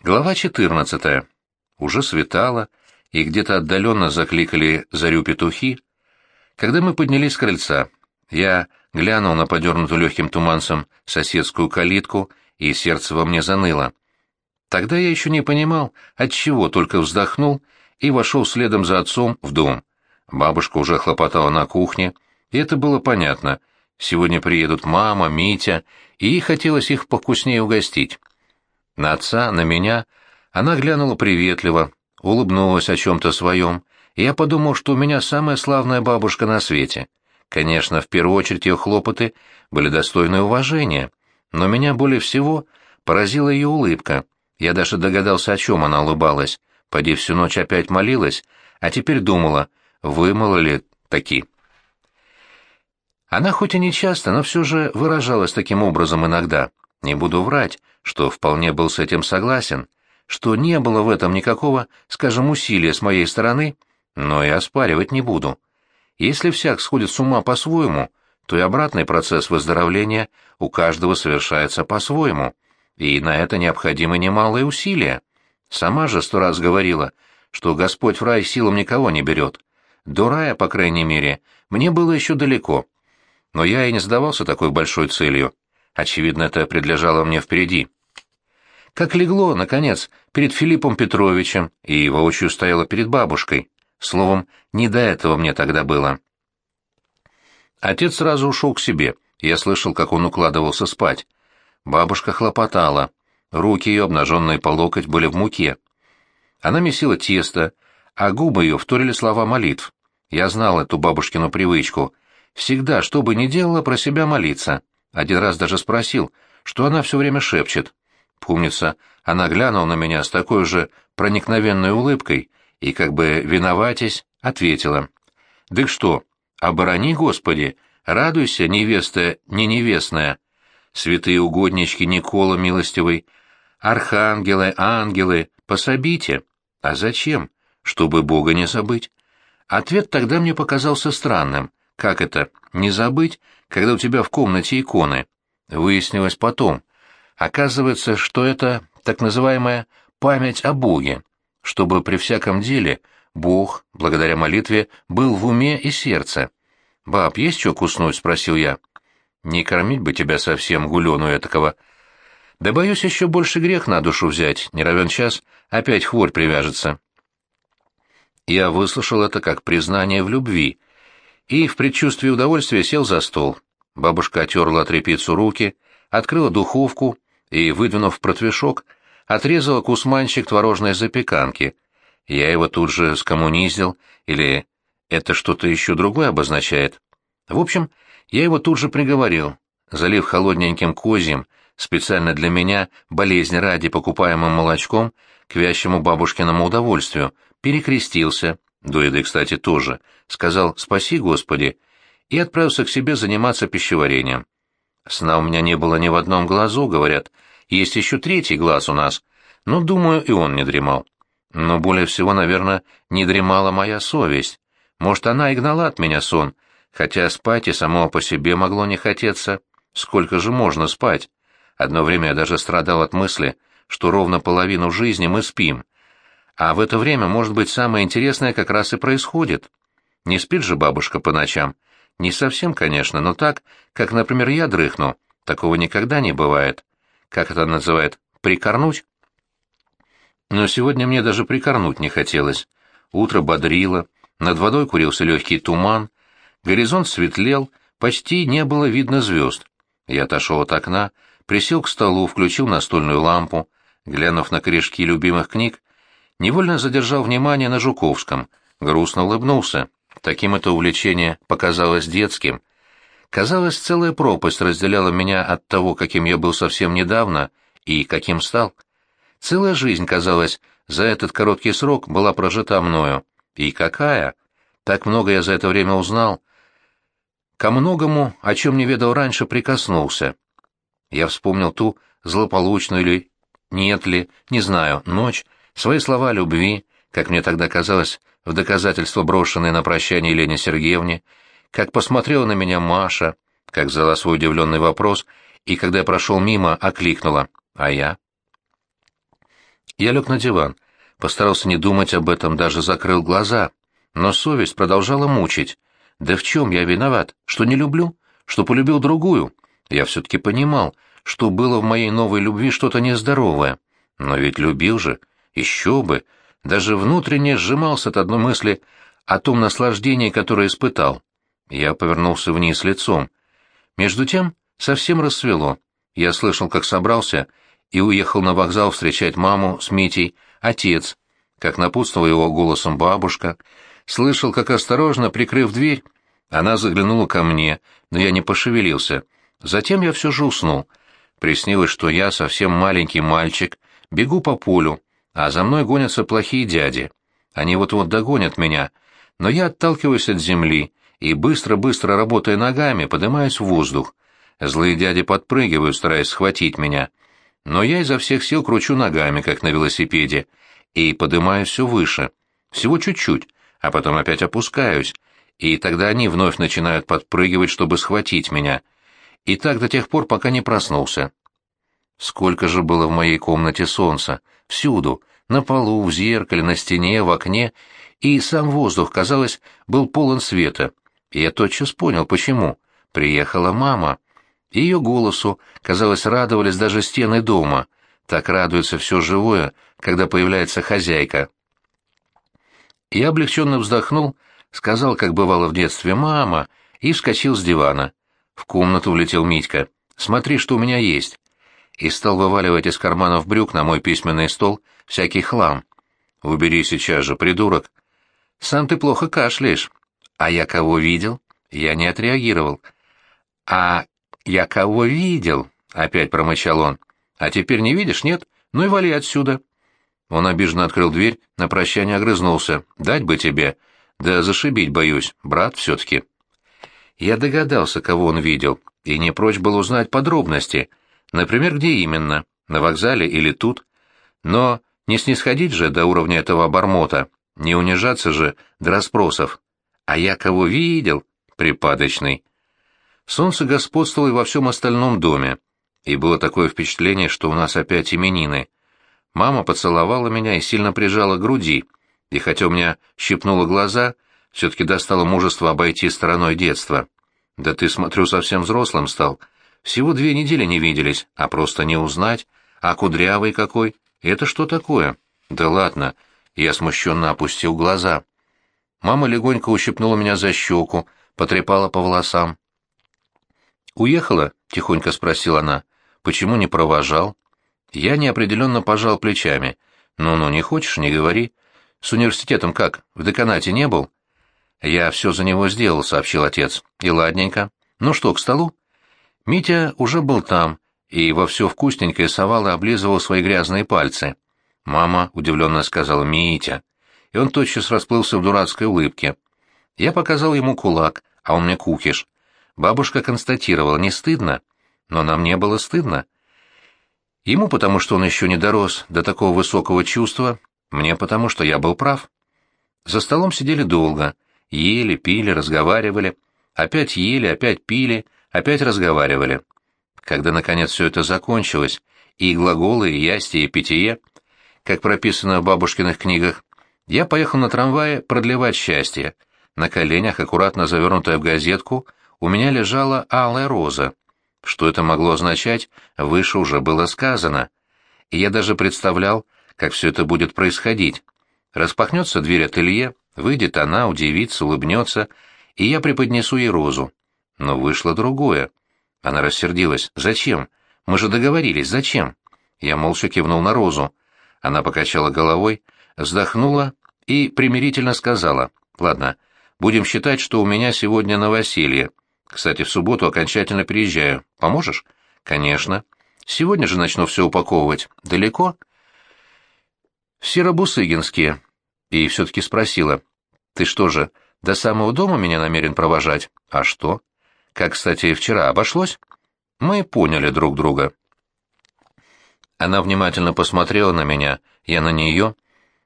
Глава 14. Уже светало, и где-то отдаленно закликали зарю петухи. Когда мы поднялись с крыльца, я глянул на подернутую легким туманцем соседскую калитку, и сердце во мне заныло. Тогда я еще не понимал, отчего только вздохнул и вошел следом за отцом в дом. Бабушка уже хлопотала на кухне, и это было понятно. Сегодня приедут мама, Митя, и хотелось их покуснее угостить. На отца, на меня она глянула приветливо, улыбнулась о чем-то своем, и я подумал, что у меня самая славная бабушка на свете. Конечно, в первую очередь ее хлопоты были достойны уважения, но меня более всего поразила ее улыбка. Я даже догадался, о чем она улыбалась. Поди всю ночь опять молилась, а теперь думала, вымыла ли таки. Она хоть и не часто, но все же выражалась таким образом иногда. Не буду врать, что вполне был с этим согласен, что не было в этом никакого, скажем, усилия с моей стороны, но и оспаривать не буду. Если всяк сходит с ума по-своему, то и обратный процесс выздоровления у каждого совершается по-своему, и на это необходимы немалые усилия. Сама же сто раз говорила, что Господь в рай силам никого не берет. До рая, по крайней мере, мне было еще далеко. Но я и не задавался такой большой целью. Очевидно, это предлежало мне впереди. Как легло, наконец, перед Филиппом Петровичем и воочию стояла перед бабушкой. Словом, не до этого мне тогда было. Отец сразу ушел к себе. Я слышал, как он укладывался спать. Бабушка хлопотала. Руки ее, обнаженные по локоть, были в муке. Она месила тесто, а губы ее вторили слова молитв. Я знал эту бабушкину привычку. Всегда, что бы ни делала, про себя молиться. Один раз даже спросил, что она все время шепчет. Помнится, она глянула на меня с такой же проникновенной улыбкой и, как бы виноватясь, ответила. «Дык что, оборони, Господи, радуйся, невеста не невестная, святые угоднички Никола милостивый, архангелы, ангелы, пособите. А зачем? Чтобы Бога не забыть». Ответ тогда мне показался странным. Как это, не забыть, когда у тебя в комнате иконы? Выяснилось потом. Оказывается, что это так называемая память о Боге, чтобы при всяком деле Бог, благодаря молитве, был в уме и сердце. «Баб, есть что куснуть?» — спросил я. «Не кормить бы тебя совсем, гулену этакого». «Да боюсь, еще больше грех на душу взять, не равен час, опять хворь привяжется». Я выслушал это как признание в любви, и в предчувствии удовольствия сел за стол. Бабушка отерла тряпицу руки, открыла духовку и, выдвинув протвишок, отрезала кусманчик творожной запеканки. Я его тут же скоммуниздил, или это что-то еще другое обозначает. В общем, я его тут же приговорил, залив холодненьким козьим, специально для меня, болезнь ради покупаемым молочком, к вящему бабушкиному удовольствию, перекрестился, до еды, кстати, тоже, сказал «Спаси, Господи», и отправился к себе заниматься пищеварением. Сна у меня не было ни в одном глазу, говорят, есть еще третий глаз у нас, но, думаю, и он не дремал. Но более всего, наверное, не дремала моя совесть. Может, она и гнала от меня сон, хотя спать и само по себе могло не хотеться. Сколько же можно спать? Одно время я даже страдал от мысли, что ровно половину жизни мы спим — а в это время, может быть, самое интересное как раз и происходит. Не спит же бабушка по ночам? Не совсем, конечно, но так, как, например, я дрыхну. Такого никогда не бывает. Как это называют? Прикорнуть? Но сегодня мне даже прикорнуть не хотелось. Утро бодрило, над водой курился легкий туман, горизонт светлел, почти не было видно звезд. Я отошел от окна, присел к столу, включил настольную лампу, глянув на корешки любимых книг, невольно задержал внимание на Жуковском, грустно улыбнулся. Таким это увлечение показалось детским. Казалось, целая пропасть разделяла меня от того, каким я был совсем недавно, и каким стал. Целая жизнь, казалось, за этот короткий срок была прожита мною. И какая? Так много я за это время узнал. Ко многому, о чем не ведал раньше, прикоснулся. Я вспомнил ту злополучную или нет ли, не знаю, ночь, Свои слова любви, как мне тогда казалось, в доказательство брошенные на прощание Елене Сергеевне, как посмотрела на меня Маша, как задала свой удивленный вопрос, и когда я прошел мимо, окликнула «А я?». Я лег на диван, постарался не думать об этом, даже закрыл глаза, но совесть продолжала мучить. Да в чем я виноват? Что не люблю? Что полюбил другую? Я все-таки понимал, что было в моей новой любви что-то нездоровое. Но ведь любил же, еще бы, даже внутренне сжимался от одной мысли о том наслаждении, которое испытал. Я повернулся вниз лицом. Между тем совсем рассвело. Я слышал, как собрался и уехал на вокзал встречать маму с Митей, отец, как напутствовал его голосом бабушка, слышал, как осторожно, прикрыв дверь, она заглянула ко мне, но я не пошевелился. Затем я все же уснул. Приснилось, что я, совсем маленький мальчик, бегу по полю, а за мной гонятся плохие дяди. Они вот-вот догонят меня, но я отталкиваюсь от земли и, быстро-быстро работая ногами, поднимаюсь в воздух. Злые дяди подпрыгивают, стараясь схватить меня. Но я изо всех сил кручу ногами, как на велосипеде, и поднимаюсь все выше. Всего чуть-чуть, а потом опять опускаюсь, и тогда они вновь начинают подпрыгивать, чтобы схватить меня. И так до тех пор, пока не проснулся. Сколько же было в моей комнате солнца, всюду, на полу, в зеркале, на стене, в окне, и сам воздух, казалось, был полон света. И я тотчас понял, почему. Приехала мама. Ее голосу, казалось, радовались даже стены дома. Так радуется все живое, когда появляется хозяйка. Я облегченно вздохнул, сказал, как бывало в детстве, «мама», и вскочил с дивана. В комнату влетел Митька. «Смотри, что у меня есть». И стал вываливать из карманов брюк на мой письменный стол всякий хлам. «Убери сейчас же, придурок». «Сам ты плохо кашляешь». «А я кого видел?» Я не отреагировал. «А я кого видел?» — опять промычал он. «А теперь не видишь, нет? Ну и вали отсюда». Он обиженно открыл дверь, на прощание огрызнулся. «Дать бы тебе. Да зашибить боюсь, брат все-таки». Я догадался, кого он видел, и не прочь был узнать подробности. Например, где именно, на вокзале или тут. Но не снисходить же до уровня этого обормота, не унижаться же до расспросов. А я кого видел? Припадочный. Солнце господствовало и во всем остальном доме, и было такое впечатление, что у нас опять именины. Мама поцеловала меня и сильно прижала к груди, и хотя у меня щипнуло глаза, все-таки достало мужество обойти стороной детства. Да ты, смотрю, совсем взрослым стал. Всего две недели не виделись, а просто не узнать. А кудрявый какой? Это что такое? Да ладно. Я смущенно опустил глаза. Мама легонько ущипнула меня за щеку, потрепала по волосам. «Уехала?» — тихонько спросила она. «Почему не провожал?» Я неопределенно пожал плечами. «Ну-ну, не хочешь, не говори. С университетом как, в деканате не был?» «Я все за него сделал», — сообщил отец. «И ладненько. Ну что, к столу?» Митя уже был там и во все вкусненькое совал и облизывал свои грязные пальцы. Мама удивленно сказала «Митя», и он тотчас расплылся в дурацкой улыбке. Я показал ему кулак, а он мне кукиш. Бабушка констатировала, не стыдно, но нам не было стыдно. Ему потому, что он еще не дорос до такого высокого чувства, мне потому, что я был прав. За столом сидели долго, ели, пили, разговаривали, опять ели, опять пили, опять разговаривали. Когда, наконец, все это закончилось, и глаголы, и ястие, и питье, как прописано в бабушкиных книгах, я поехал на трамвае продлевать счастье. На коленях, аккуратно завернутая в газетку, у меня лежала алая роза. Что это могло означать, выше уже было сказано. И я даже представлял, как все это будет происходить. Распахнется дверь ателье, выйдет она, удивится, улыбнется, и я преподнесу ей розу. Но вышло другое. Она рассердилась. «Зачем? Мы же договорились, зачем?» Я молча кивнул на розу. Она покачала головой, вздохнула и примирительно сказала. «Ладно, будем считать, что у меня сегодня новоселье. Кстати, в субботу окончательно приезжаю. Поможешь? Конечно. Сегодня же начну все упаковывать. Далеко? В Серобусыгинске. И все-таки спросила. Ты что же, до самого дома меня намерен провожать? А что? Как, кстати, вчера обошлось? Мы поняли друг друга. Она внимательно посмотрела на меня, я на нее.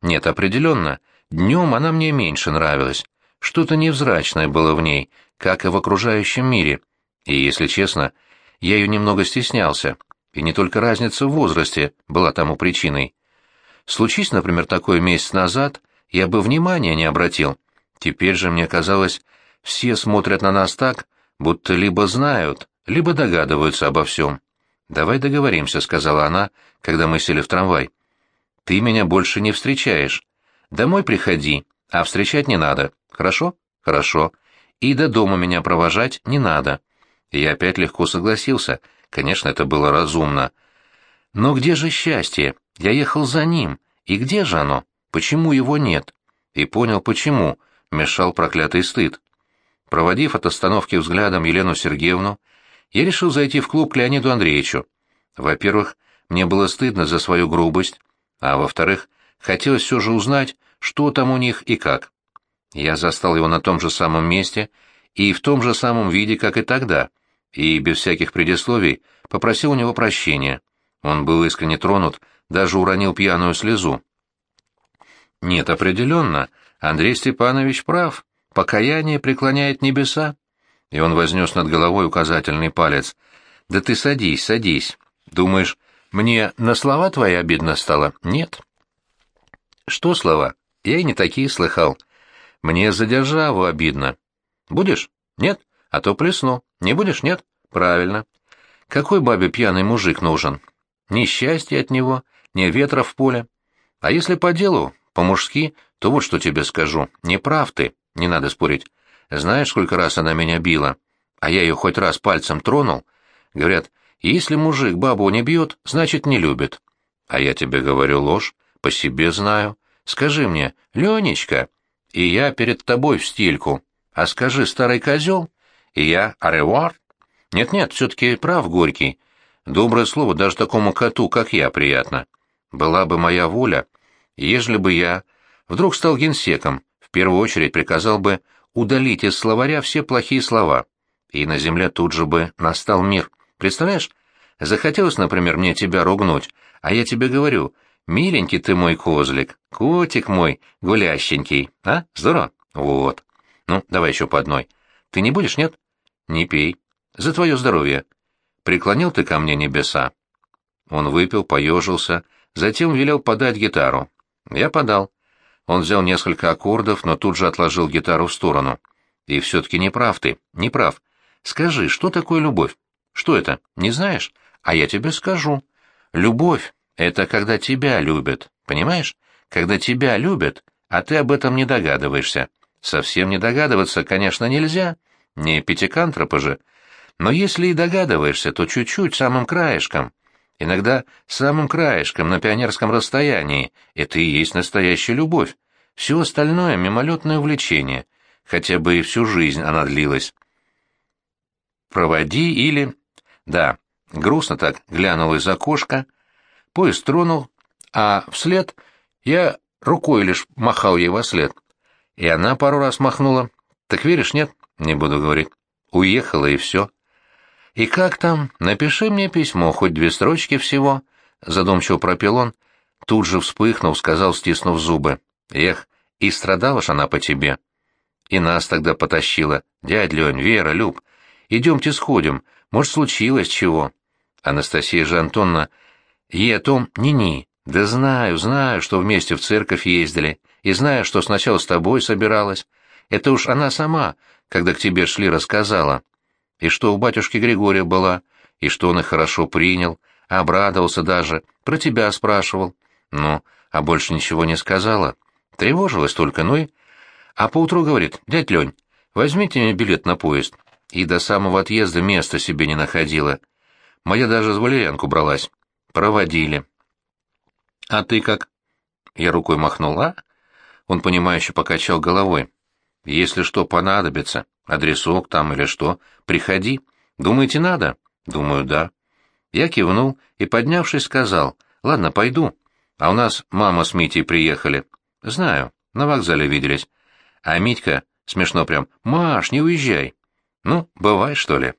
Нет, определенно, днем она мне меньше нравилась. Что-то невзрачное было в ней, как и в окружающем мире. И, если честно, я ее немного стеснялся, и не только разница в возрасте была тому причиной. Случись, например, такой месяц назад, я бы внимания не обратил. Теперь же, мне казалось, все смотрят на нас так, будто либо знают, либо догадываются обо всем. «Давай договоримся», — сказала она, когда мы сели в трамвай. «Ты меня больше не встречаешь. Домой приходи, а встречать не надо. Хорошо? Хорошо. И до дома меня провожать не надо». Я опять легко согласился. Конечно, это было разумно. Но где же счастье? Я ехал за ним. И где же оно? Почему его нет? И понял, почему. Мешал проклятый стыд. Проводив от остановки взглядом Елену Сергеевну, я решил зайти в клуб к Леониду Андреевичу. Во-первых, мне было стыдно за свою грубость, а во-вторых, хотелось все же узнать, что там у них и как. Я застал его на том же самом месте и в том же самом виде, как и тогда, и без всяких предисловий попросил у него прощения. Он был искренне тронут, даже уронил пьяную слезу. Нет, определенно, Андрей Степанович прав, покаяние преклоняет небеса. И он вознес над головой указательный палец. «Да ты садись, садись. Думаешь, мне на слова твои обидно стало? Нет». «Что слова? Я и не такие слыхал. Мне за державу обидно. Будешь? Нет? А то плесну. Не будешь? Нет? Правильно. Какой бабе пьяный мужик нужен? Ни счастья от него, ни ветра в поле. А если по делу, по-мужски, то вот что тебе скажу. Не прав ты, не надо спорить. Знаешь, сколько раз она меня била? А я ее хоть раз пальцем тронул? Говорят, если мужик бабу не бьет, значит, не любит. А я тебе говорю ложь, по себе знаю. Скажи мне, Ленечка, и я перед тобой в стельку. А скажи, старый козел, и я аревуар. Нет-нет, все-таки прав Горький. Доброе слово даже такому коту, как я, приятно. Была бы моя воля, ежели бы я вдруг стал генсеком, в первую очередь приказал бы удалить из словаря все плохие слова, и на земле тут же бы настал мир. Представляешь? Захотелось, например, мне тебя ругнуть, а я тебе говорю, миленький ты мой козлик, котик мой гулященький, а? Здорово? Вот. Ну, давай еще по одной. Ты не будешь, нет? Не пей. За твое здоровье. Преклонил ты ко мне небеса. Он выпил, поежился, затем велел подать гитару. Я подал. Он взял несколько аккордов, но тут же отложил гитару в сторону. И все-таки не прав ты, не прав. Скажи, что такое любовь? Что это, не знаешь? А я тебе скажу. Любовь — это когда тебя любят, понимаешь? Когда тебя любят, а ты об этом не догадываешься. Совсем не догадываться, конечно, нельзя. Не пятикантропа же. Но если и догадываешься, то чуть-чуть, самым краешком. Иногда самым краешком, на пионерском расстоянии. Это и есть настоящая любовь. Все остальное — мимолетное увлечение. Хотя бы и всю жизнь она длилась. «Проводи» или... Да, грустно так глянул из окошка. Поезд тронул, а вслед я рукой лишь махал ей во след. И она пару раз махнула. Так веришь, нет? Не буду говорить. Уехала и все. «И как там? Напиши мне письмо, хоть две строчки всего», — задумчиво пропел он. Тут же вспыхнул, сказал, стиснув зубы. «Эх, и страдала ж она по тебе». И нас тогда потащила. «Дядь Лень, Вера, Люб, идемте сходим, может, случилось чего». Анастасия же Антонна, ей о том ни-ни. Да знаю, знаю, что вместе в церковь ездили, и знаю, что сначала с тобой собиралась. Это уж она сама, когда к тебе шли, рассказала и что у батюшки Григория была, и что он их хорошо принял, обрадовался даже, про тебя спрашивал. Ну, а больше ничего не сказала. Тревожилась только, ну и... А поутру говорит, дядь Лень, возьмите мне билет на поезд. И до самого отъезда места себе не находила. Моя даже с валерьянку бралась. Проводили. А ты как? Я рукой махнула. Он, понимающе покачал головой. Если что понадобится, адресок там или что, приходи. Думаете, надо? Думаю, да. Я кивнул и, поднявшись, сказал, ладно, пойду. А у нас мама с Митей приехали. Знаю, на вокзале виделись. А Митька, смешно прям, Маш, не уезжай. Ну, бывай, что ли.